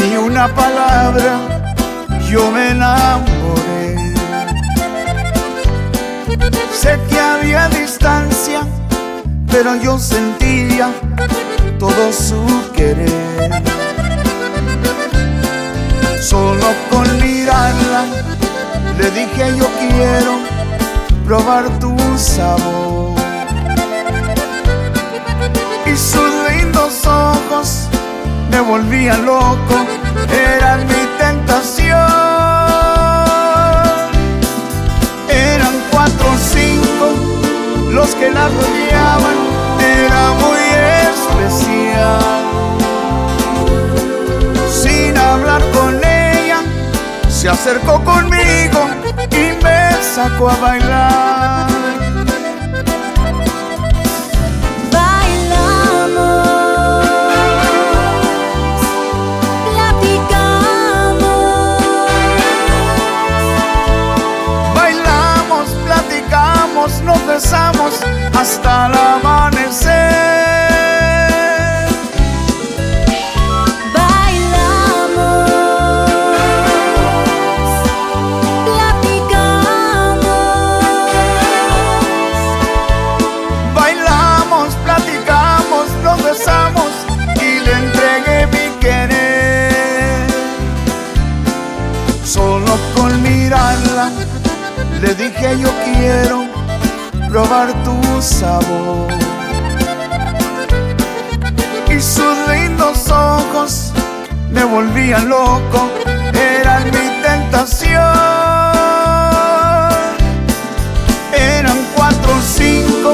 una palabra yo me enamoré. Sé que había distancia, pero yo sentía todo su querer. Solo con mirarla le dije yo quiero probar tu sabor. Y ojos me volvían loco, eran mi tentación. Eran cuatro o cinco los que la rodeaban, era muy especial. Sin hablar con ella, se acercó conmigo y me sacó a bailar. Quiero probar tu sabor. Y sus lindos ojos me volvían loco, eran mi tentación. Eran cuatro o cinco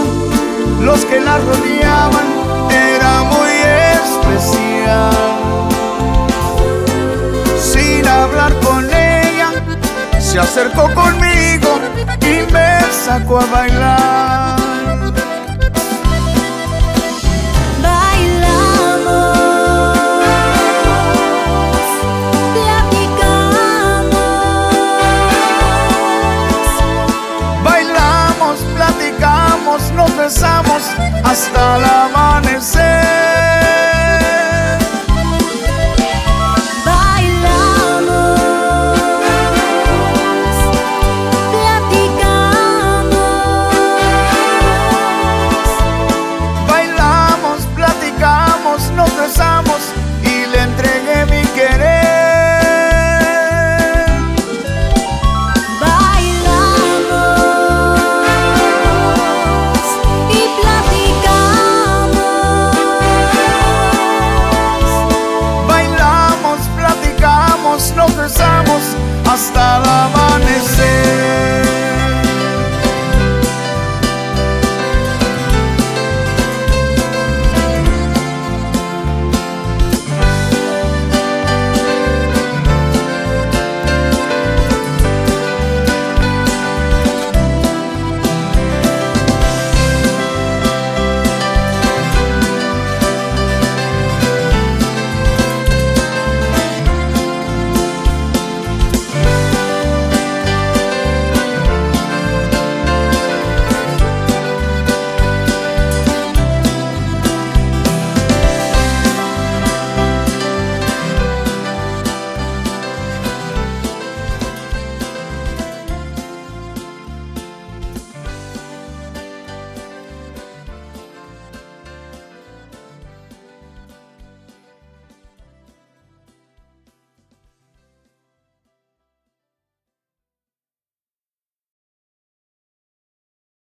los que la rodeaban, era muy especial. Sin hablar con ella, se acercó conmigo y me saco a bailar. Bailamos. Platicamos. Bailamos, platicamos, nos besamos hasta el amanecer.